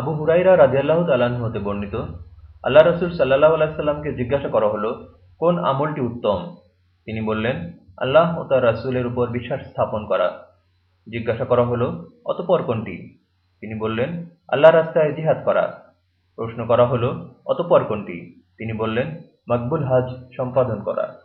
আবু হুরাইরা রাজিয়াল্লাহ তালাহ হতে বর্ণিত, আল্লাহ রসুল সাল্লাহ আলাইসাল্লামকে জিজ্ঞাসা করা হলো, কোন আমলটি উত্তম? তিনি বললেন, আল্লাহ ও তার রাসুলের উপর বিশ্বাস স্থাপন করা। জিজ্ঞাসা করা হলো, অতপর কোনটি? তিনি বললেন আল্লাহ রাস্তায় জিহাদ করা। প্রশ্ন করা হলো, অতপর কোনটি? তিনি বললেন, মকবুল হাজ সম্পাদন করা।